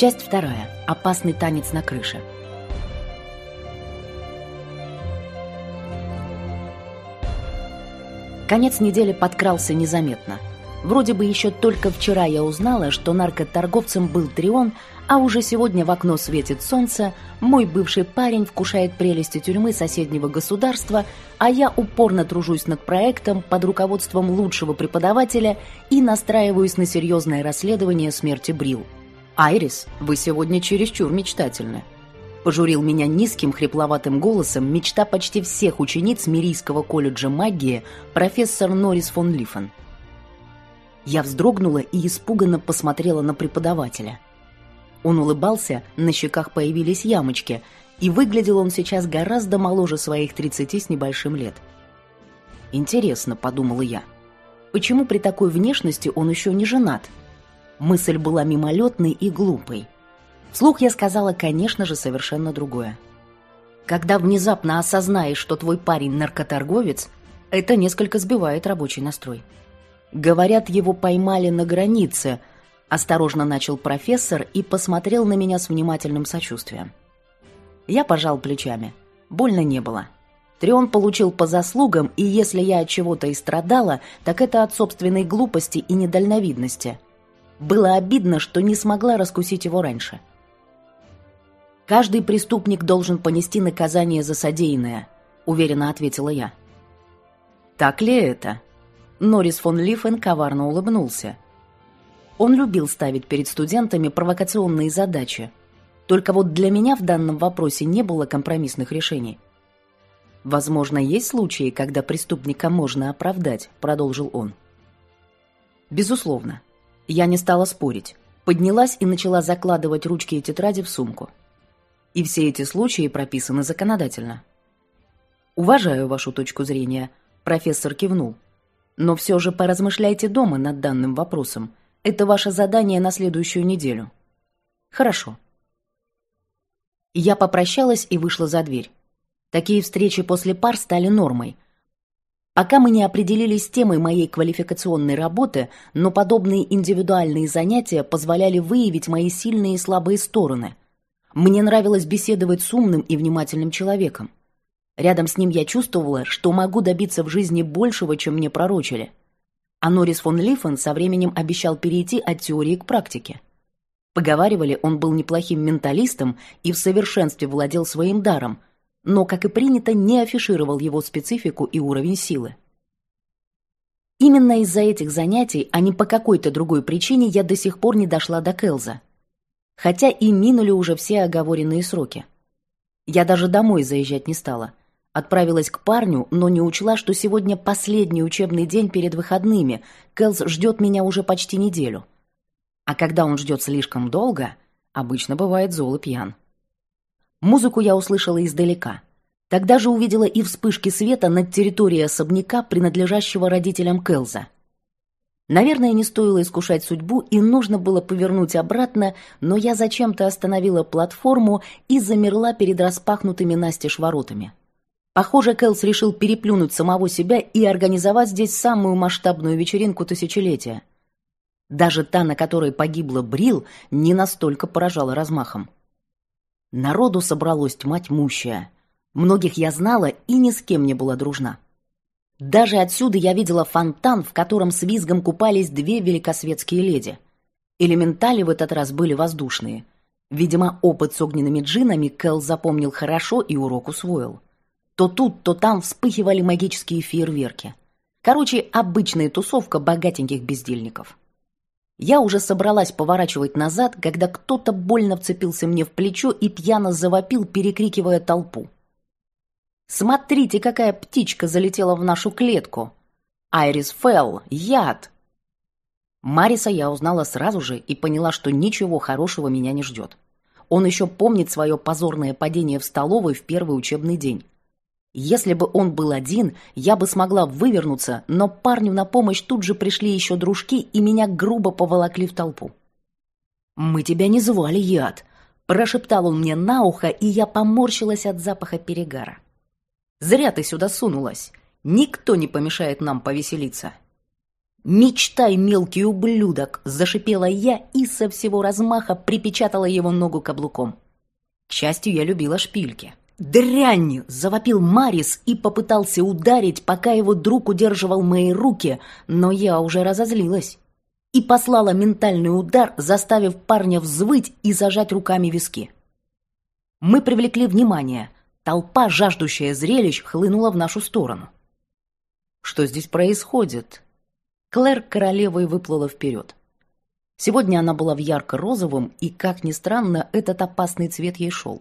Часть вторая. Опасный танец на крыше. Конец недели подкрался незаметно. Вроде бы еще только вчера я узнала, что наркоторговцем был Трион, а уже сегодня в окно светит солнце, мой бывший парень вкушает прелести тюрьмы соседнего государства, а я упорно тружусь над проектом под руководством лучшего преподавателя и настраиваюсь на серьезное расследование смерти Брил. «Айрис, вы сегодня чересчур мечтательны», – пожурил меня низким хрипловатым голосом мечта почти всех учениц Мирийского колледжа магии профессор Норрис фон Лифен. Я вздрогнула и испуганно посмотрела на преподавателя. Он улыбался, на щеках появились ямочки, и выглядел он сейчас гораздо моложе своих тридцати с небольшим лет. «Интересно», — подумала я, — «почему при такой внешности он еще не женат?» Мысль была мимолетной и глупой. Вслух я сказала, конечно же, совершенно другое. Когда внезапно осознаешь, что твой парень наркоторговец, это несколько сбивает рабочий настрой. Говорят, его поймали на границе, осторожно начал профессор и посмотрел на меня с внимательным сочувствием. Я пожал плечами. Больно не было. Трион получил по заслугам, и если я от чего-то и страдала, так это от собственной глупости и недальновидности – было обидно, что не смогла раскусить его раньше. «Каждый преступник должен понести наказание за содеянное», — уверенно ответила я. «Так ли это?» Норрис фон Лифен коварно улыбнулся. Он любил ставить перед студентами провокационные задачи. Только вот для меня в данном вопросе не было компромиссных решений. «Возможно, есть случаи, когда преступника можно оправдать», — продолжил он. «Безусловно. Я не стала спорить. Поднялась и начала закладывать ручки и тетради в сумку. И все эти случаи прописаны законодательно. «Уважаю вашу точку зрения», — профессор кивнул. «Но все же поразмышляйте дома над данным вопросом. Это ваше задание на следующую неделю». «Хорошо». Я попрощалась и вышла за дверь. Такие встречи после пар стали нормой — Пока мы не определились с темой моей квалификационной работы, но подобные индивидуальные занятия позволяли выявить мои сильные и слабые стороны. Мне нравилось беседовать с умным и внимательным человеком. Рядом с ним я чувствовала, что могу добиться в жизни большего, чем мне пророчили. А Норрис фон Лифен со временем обещал перейти от теории к практике. Поговаривали, он был неплохим менталистом и в совершенстве владел своим даром – но, как и принято, не афишировал его специфику и уровень силы. Именно из-за этих занятий, а не по какой-то другой причине, я до сих пор не дошла до Келза. Хотя и минули уже все оговоренные сроки. Я даже домой заезжать не стала. Отправилась к парню, но не учла, что сегодня последний учебный день перед выходными. Келз ждет меня уже почти неделю. А когда он ждет слишком долго, обычно бывает зол и пьян. Музыку я услышала издалека. Тогда же увидела и вспышки света над территорией особняка, принадлежащего родителям Келза. Наверное, не стоило искушать судьбу, и нужно было повернуть обратно, но я зачем-то остановила платформу и замерла перед распахнутыми настежь воротами. Похоже, Келс решил переплюнуть самого себя и организовать здесь самую масштабную вечеринку тысячелетия. Даже та, на которой погибла Брил, не настолько поражала размахом. Народу собралось тьма тьмущая. Многих я знала и ни с кем не была дружна. Даже отсюда я видела фонтан, в котором с визгом купались две великосветские леди. Элементали в этот раз были воздушные. Видимо, опыт с огненными джинами Кэл запомнил хорошо и урок усвоил. То тут, то там вспыхивали магические фейерверки. Короче, обычная тусовка богатеньких бездельников. Я уже собралась поворачивать назад, когда кто-то больно вцепился мне в плечо и пьяно завопил, перекрикивая толпу. «Смотрите, какая птичка залетела в нашу клетку! Айрис Фелл! Яд!» Мариса я узнала сразу же и поняла, что ничего хорошего меня не ждет. Он еще помнит свое позорное падение в столовой в первый учебный день. Если бы он был один, я бы смогла вывернуться, но парню на помощь тут же пришли еще дружки и меня грубо поволокли в толпу. «Мы тебя не звали, яд!» – прошептал он мне на ухо, и я поморщилась от запаха перегара. «Зря ты сюда сунулась. Никто не помешает нам повеселиться». «Мечтай, мелкий ублюдок!» – зашипела я и со всего размаха припечатала его ногу каблуком. К счастью, я любила шпильки. «Дрянь!» – завопил Марис и попытался ударить, пока его друг удерживал мои руки, но я уже разозлилась. И послала ментальный удар, заставив парня взвыть и зажать руками виски. Мы привлекли внимание. Толпа, жаждущая зрелищ, хлынула в нашу сторону. Что здесь происходит? Клэр королевой выплыла вперед. Сегодня она была в ярко-розовом, и, как ни странно, этот опасный цвет ей шел.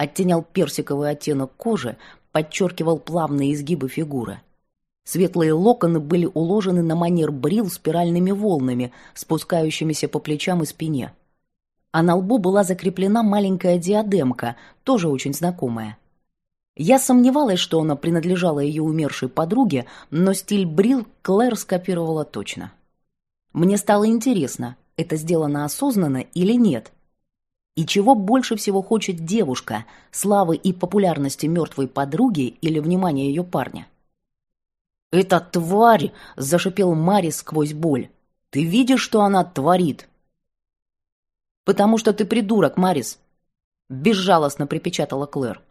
Оттенял персиковый оттенок кожи, подчеркивал плавные изгибы фигуры. Светлые локоны были уложены на манер брил спиральными волнами, спускающимися по плечам и спине. А на лбу была закреплена маленькая диадемка, тоже очень знакомая. Я сомневалась, что она принадлежала ее умершей подруге, но стиль брил Клэр скопировала точно. Мне стало интересно, это сделано осознанно или нет. И чего больше всего хочет девушка, славы и популярности мертвой подруги или внимания ее парня? «Эта тварь!» – зашипел Мари сквозь боль. «Ты видишь, что она творит?» «Потому что ты придурок, Марис!» – безжалостно припечатала Клэр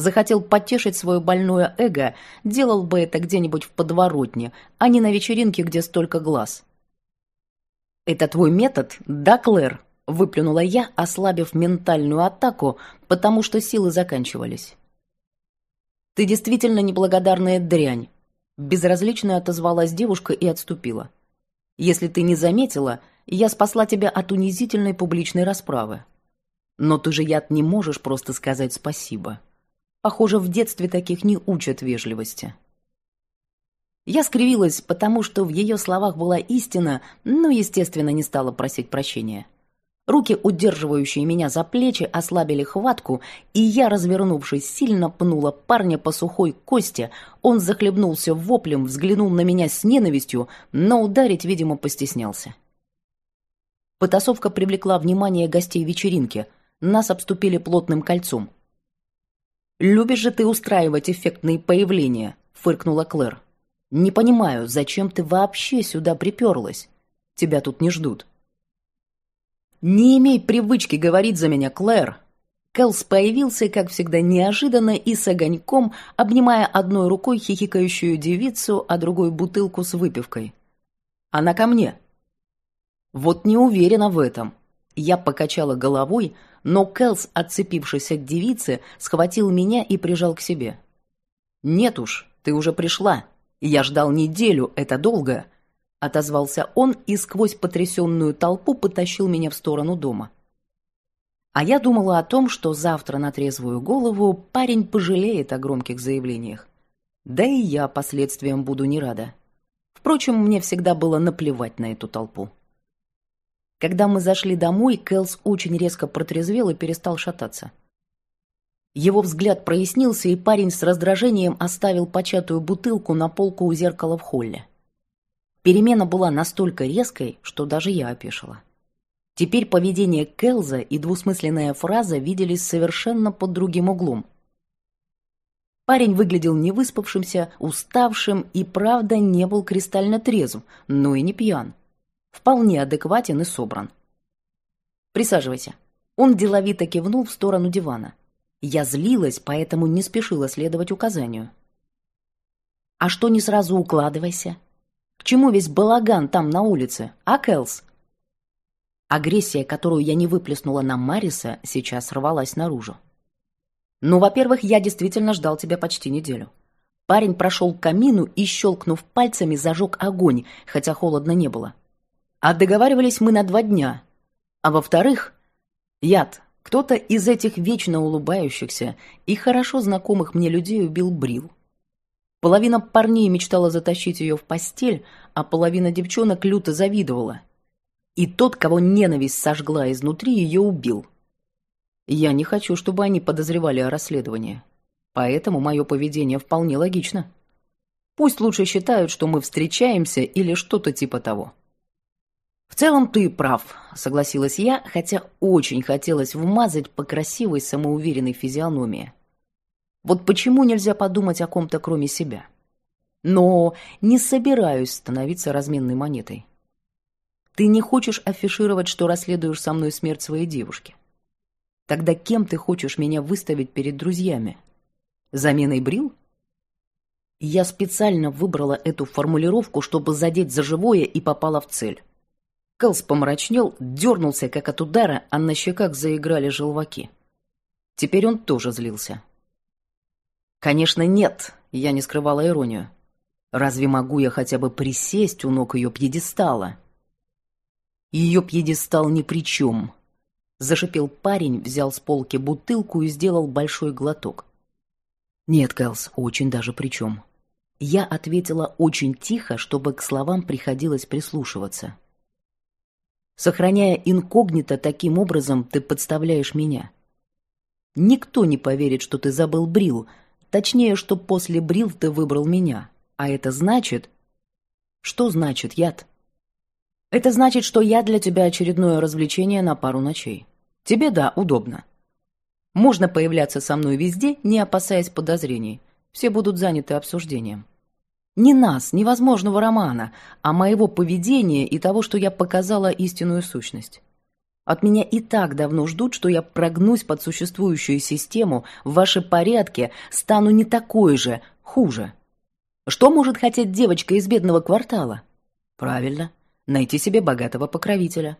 захотел потешить свое больное эго, делал бы это где-нибудь в подворотне, а не на вечеринке, где столько глаз. «Это твой метод, да, Клэр?» – выплюнула я, ослабив ментальную атаку, потому что силы заканчивались. «Ты действительно неблагодарная дрянь», – безразлично отозвалась девушка и отступила. «Если ты не заметила, я спасла тебя от унизительной публичной расправы. Но ты же, яд, не можешь просто сказать спасибо». Похоже, в детстве таких не учат вежливости. Я скривилась, потому что в ее словах была истина, но, естественно, не стала просить прощения. Руки, удерживающие меня за плечи, ослабили хватку, и я, развернувшись, сильно пнула парня по сухой кости. Он захлебнулся воплем, взглянул на меня с ненавистью, но ударить, видимо, постеснялся. Потасовка привлекла внимание гостей вечеринки. Нас обступили плотным кольцом. «Любишь же ты устраивать эффектные появления», — фыркнула Клэр. «Не понимаю, зачем ты вообще сюда приперлась? Тебя тут не ждут». «Не имей привычки говорить за меня, Клэр!» Кэлс появился, как всегда, неожиданно и с огоньком, обнимая одной рукой хихикающую девицу, а другой бутылку с выпивкой. «Она ко мне». «Вот не уверена в этом». Я покачала головой, но Кэлс, отцепившись от девицы, схватил меня и прижал к себе. «Нет уж, ты уже пришла. Я ждал неделю, это долго», — отозвался он и сквозь потрясенную толпу потащил меня в сторону дома. А я думала о том, что завтра на трезвую голову парень пожалеет о громких заявлениях. Да и я последствиям буду не рада. Впрочем, мне всегда было наплевать на эту толпу. Когда мы зашли домой, Кэлс очень резко протрезвел и перестал шататься. Его взгляд прояснился, и парень с раздражением оставил початую бутылку на полку у зеркала в холле. Перемена была настолько резкой, что даже я опешила. Теперь поведение Келза и двусмысленная фраза виделись совершенно под другим углом. Парень выглядел невыспавшимся, уставшим и, правда, не был кристально трезв, но и не пьян вполне адекватен и собран. Присаживайся. Он деловито кивнул в сторону дивана. Я злилась, поэтому не спешила следовать указанию. А что не сразу укладывайся? К чему весь балаган там на улице, а, Кэлс? Агрессия, которую я не выплеснула на Мариса, сейчас рвалась наружу. Ну, во-первых, я действительно ждал тебя почти неделю. Парень прошел к камину и, щелкнув пальцами, зажег огонь, хотя холодно не было. А договаривались мы на два дня. А во-вторых, яд. Кто-то из этих вечно улыбающихся и хорошо знакомых мне людей убил Брил. Половина парней мечтала затащить ее в постель, а половина девчонок люто завидовала. И тот, кого ненависть сожгла изнутри, ее убил. Я не хочу, чтобы они подозревали о расследовании. Поэтому мое поведение вполне логично. Пусть лучше считают, что мы встречаемся или что-то типа того. «В целом ты прав», — согласилась я, хотя очень хотелось вмазать по красивой самоуверенной физиономии. Вот почему нельзя подумать о ком-то кроме себя? Но не собираюсь становиться разменной монетой. Ты не хочешь афишировать, что расследуешь со мной смерть своей девушки. Тогда кем ты хочешь меня выставить перед друзьями? Заменой брил? Я специально выбрала эту формулировку, чтобы задеть за живое и попала в цель. Кэлс помрачнел, дернулся, как от удара, а на щеках заиграли желваки. Теперь он тоже злился. «Конечно, нет», — я не скрывала иронию. «Разве могу я хотя бы присесть у ног ее пьедестала?» «Ее пьедестал ни при чем», — зашипел парень, взял с полки бутылку и сделал большой глоток. «Нет, Кэлс, очень даже при чем». Я ответила очень тихо, чтобы к словам приходилось прислушиваться. Сохраняя инкогнито таким образом, ты подставляешь меня. Никто не поверит, что ты забыл Брил, точнее, что после Брил ты выбрал меня. А это значит... Что значит яд? Это значит, что я для тебя очередное развлечение на пару ночей. Тебе, да, удобно. Можно появляться со мной везде, не опасаясь подозрений. Все будут заняты обсуждением. Не нас, невозможного романа, а моего поведения и того, что я показала истинную сущность. От меня и так давно ждут, что я прогнусь под существующую систему, в ваши порядки стану не такой же, хуже. Что может хотеть девочка из бедного квартала? Правильно, найти себе богатого покровителя.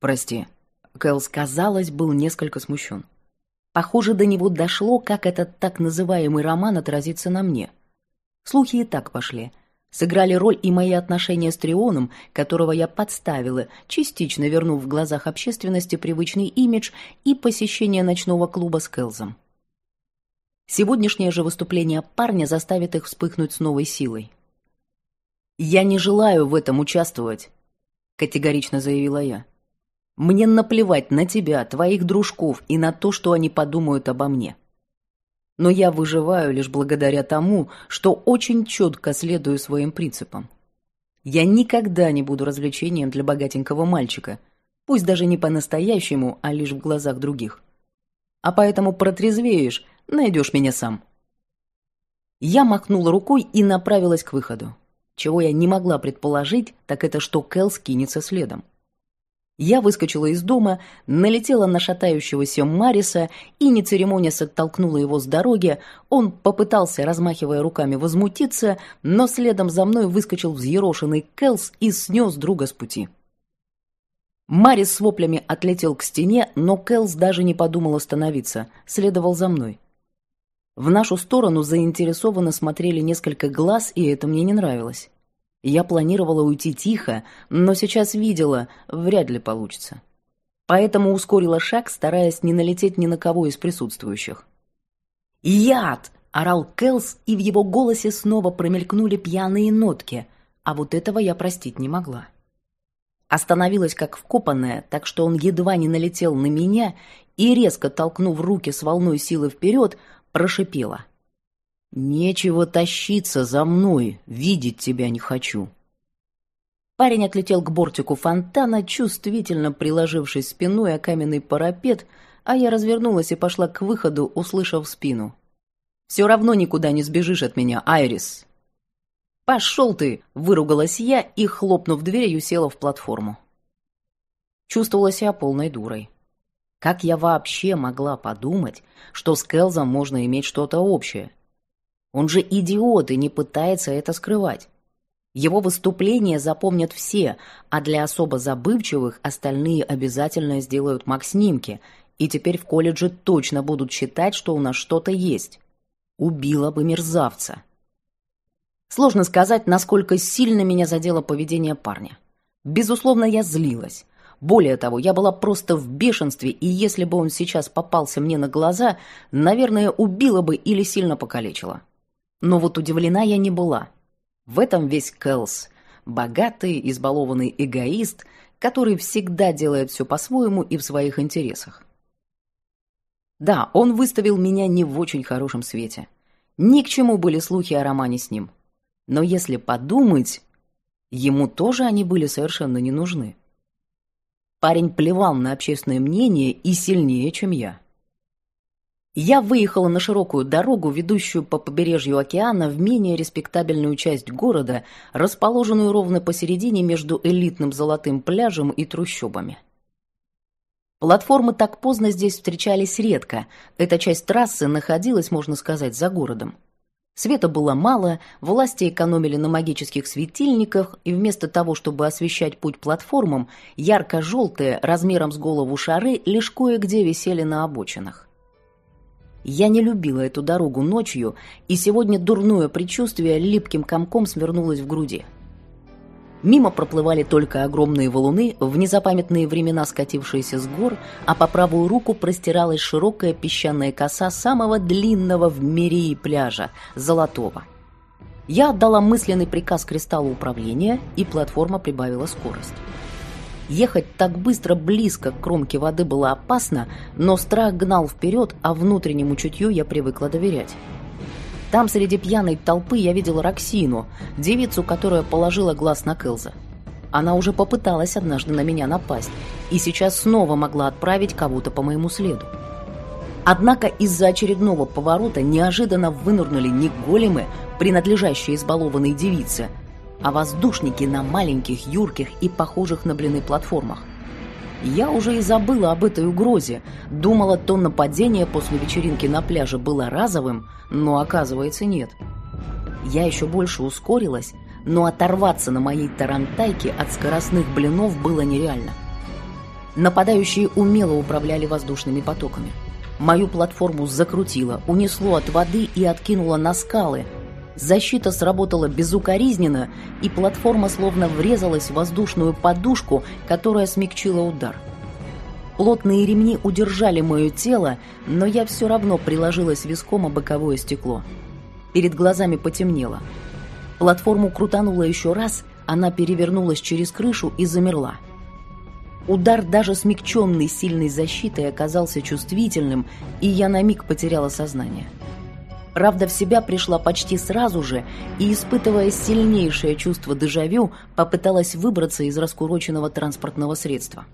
Прости, Кэлс, казалось, был несколько смущен. Похоже, до него дошло, как этот так называемый роман отразится на мне. Слухи и так пошли. Сыграли роль и мои отношения с Трионом, которого я подставила, частично вернув в глазах общественности привычный имидж и посещение ночного клуба с Келзом. Сегодняшнее же выступление парня заставит их вспыхнуть с новой силой. «Я не желаю в этом участвовать», — категорично заявила я. «Мне наплевать на тебя, твоих дружков и на то, что они подумают обо мне» но я выживаю лишь благодаря тому, что очень четко следую своим принципам. Я никогда не буду развлечением для богатенького мальчика, пусть даже не по-настоящему, а лишь в глазах других. А поэтому протрезвеешь, найдешь меня сам. Я махнула рукой и направилась к выходу. Чего я не могла предположить, так это что Кэл скинется следом. Я выскочила из дома, налетела на шатающегося Мариса и, не церемонясь, оттолкнула его с дороги. Он попытался, размахивая руками, возмутиться, но следом за мной выскочил взъерошенный Келс и снес друга с пути. Марис с воплями отлетел к стене, но Келс даже не подумал остановиться, следовал за мной. В нашу сторону заинтересованно смотрели несколько глаз, и это мне не нравилось. Я планировала уйти тихо, но сейчас видела, вряд ли получится. Поэтому ускорила шаг, стараясь не налететь ни на кого из присутствующих. «Яд!» — орал Келс, и в его голосе снова промелькнули пьяные нотки, а вот этого я простить не могла. Остановилась как вкопанная, так что он едва не налетел на меня и, резко толкнув руки с волной силы вперед, прошипела. «Нечего тащиться за мной, видеть тебя не хочу». Парень отлетел к бортику фонтана, чувствительно приложившись спиной о каменный парапет, а я развернулась и пошла к выходу, услышав спину. «Все равно никуда не сбежишь от меня, Айрис!» «Пошел ты!» — выругалась я и, хлопнув дверью, села в платформу. Чувствовала себя полной дурой. Как я вообще могла подумать, что с Келзом можно иметь что-то общее? Он же идиот и не пытается это скрывать. Его выступления запомнят все, а для особо забывчивых остальные обязательно сделают маг-снимки, и теперь в колледже точно будут считать, что у нас что-то есть. Убила бы мерзавца. Сложно сказать, насколько сильно меня задело поведение парня. Безусловно, я злилась. Более того, я была просто в бешенстве, и если бы он сейчас попался мне на глаза, наверное, убила бы или сильно покалечила. Но вот удивлена я не была. В этом весь Кэлс. Богатый, избалованный эгоист, который всегда делает все по-своему и в своих интересах. Да, он выставил меня не в очень хорошем свете. Ни к чему были слухи о романе с ним. Но если подумать, ему тоже они были совершенно не нужны. Парень плевал на общественное мнение и сильнее, чем я. Я выехала на широкую дорогу, ведущую по побережью океана в менее респектабельную часть города, расположенную ровно посередине между элитным золотым пляжем и трущобами. Платформы так поздно здесь встречались редко. Эта часть трассы находилась, можно сказать, за городом. Света было мало, власти экономили на магических светильниках, и вместо того, чтобы освещать путь платформам, ярко-желтые, размером с голову шары, лишь кое-где висели на обочинах. Я не любила эту дорогу ночью, и сегодня дурное предчувствие липким комком свернулось в груди. Мимо проплывали только огромные валуны, в незапамятные времена скатившиеся с гор, а по правую руку простиралась широкая песчаная коса самого длинного в мире пляжа – Золотого. Я отдала мысленный приказ кристаллу управления, и платформа прибавила скорость. Ехать так быстро близко к кромке воды было опасно, но страх гнал вперед, а внутреннему чутью я привыкла доверять. Там среди пьяной толпы я видела Роксину, девицу, которая положила глаз на Кэлза. Она уже попыталась однажды на меня напасть, и сейчас снова могла отправить кого-то по моему следу. Однако из-за очередного поворота неожиданно вынурнули не големы, принадлежащие избалованной девице, а воздушники на маленьких, юрких и похожих на блины платформах. Я уже и забыла об этой угрозе. Думала, то нападение после вечеринки на пляже было разовым, но оказывается нет. Я еще больше ускорилась, но оторваться на моей тарантайке от скоростных блинов было нереально. Нападающие умело управляли воздушными потоками. Мою платформу закрутило, унесло от воды и откинуло на скалы – Защита сработала безукоризненно, и платформа словно врезалась в воздушную подушку, которая смягчила удар. Плотные ремни удержали мое тело, но я все равно приложилась виском о боковое стекло. Перед глазами потемнело. Платформу крутануло еще раз, она перевернулась через крышу и замерла. Удар, даже смягченный сильной защитой, оказался чувствительным, и я на миг потеряла сознание. Правда, в себя пришла почти сразу же и, испытывая сильнейшее чувство дежавю, попыталась выбраться из раскуроченного транспортного средства.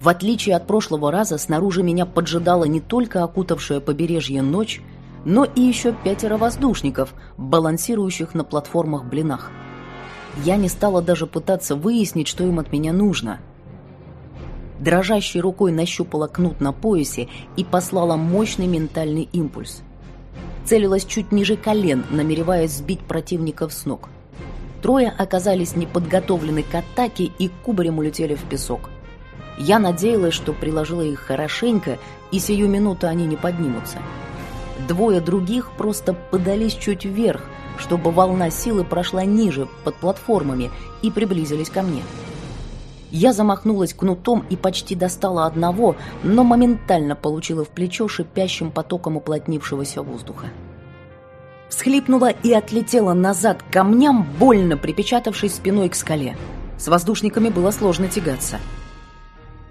В отличие от прошлого раза, снаружи меня поджидала не только окутавшая побережье ночь, но и еще пятеро воздушников, балансирующих на платформах-блинах. Я не стала даже пытаться выяснить, что им от меня нужно. Дрожащей рукой нащупала кнут на поясе и послала мощный ментальный импульс – целилась чуть ниже колен, намереваясь сбить противников с ног. Трое оказались неподготовлены к атаке и кубарем улетели в песок. Я надеялась, что приложила их хорошенько, и сию минуту они не поднимутся. Двое других просто подались чуть вверх, чтобы волна силы прошла ниже, под платформами, и приблизились ко мне. Я замахнулась кнутом и почти достала одного, но моментально получила в плечо шипящим потоком уплотнившегося воздуха. Всхлипнула и отлетела назад к камням, больно припечатавшись спиной к скале. С воздушниками было сложно тягаться.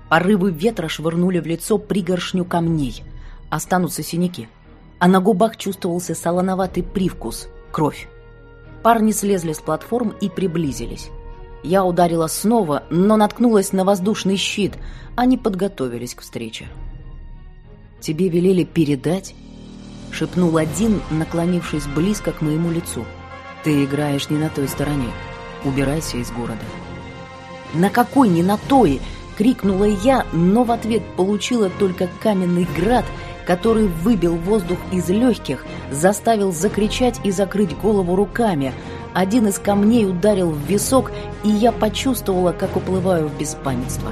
Порывы ветра швырнули в лицо пригоршню камней. Останутся синяки. А на губах чувствовался солоноватый привкус – кровь. Парни слезли с платформ и приблизились. Я ударила снова, но наткнулась на воздушный щит. Они подготовились к встрече. «Тебе велели передать?» — шепнул один, наклонившись близко к моему лицу. «Ты играешь не на той стороне. Убирайся из города». «На какой не на той?» — крикнула я, но в ответ получила только каменный град, который выбил воздух из легких, заставил закричать и закрыть голову руками — один из камней ударил в висок, и я почувствовала, как уплываю в беспамятство.